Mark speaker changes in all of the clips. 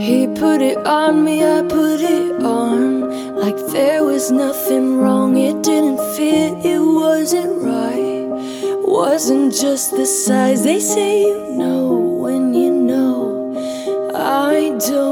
Speaker 1: He put it on me, I put it on. Like there was nothing wrong, it didn't fit, it wasn't right. Wasn't just the size, they say you know when you know. I don't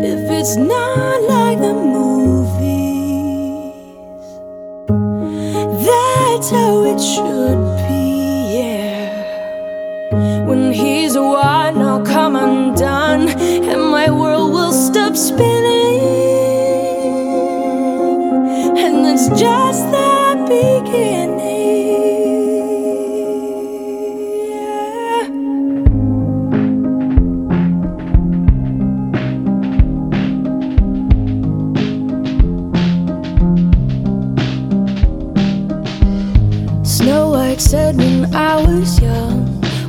Speaker 1: If it's not like the movies, that's how it should be, yeah. When he's a white, I'll come undone, and my world will stop spinning. And it's just the beginning. Said when I was young,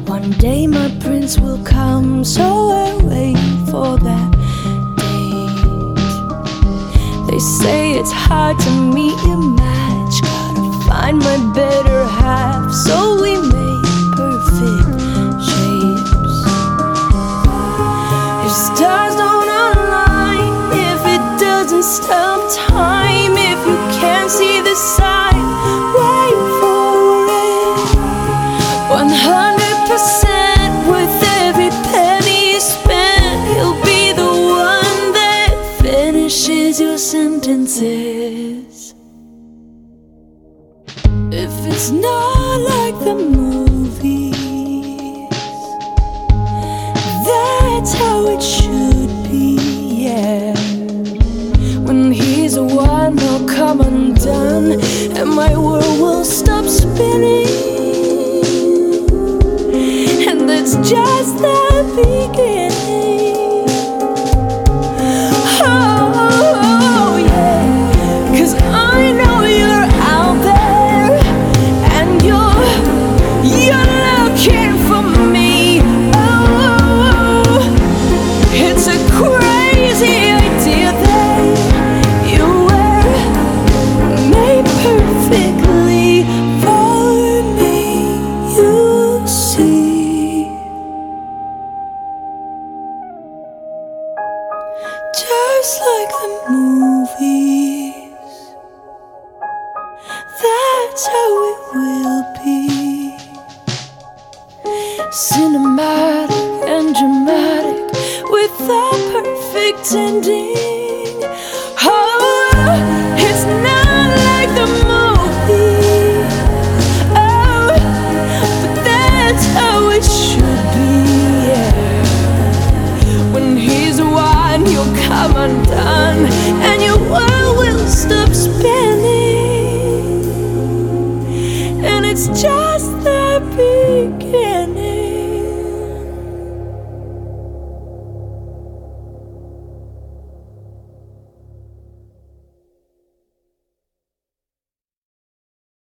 Speaker 1: one day my prince will come. So I wait for that date. They say it's hard to meet your match, gotta find my sentences. If it's not like the movies. That's how it should be, yeah. When he's a one, he'll come undone, and my world will stop spinning. And that's just the beginning. just like the movies. That's how it will be. Cinematic and dramatic with a perfect ending. Oh. It's just the beginning.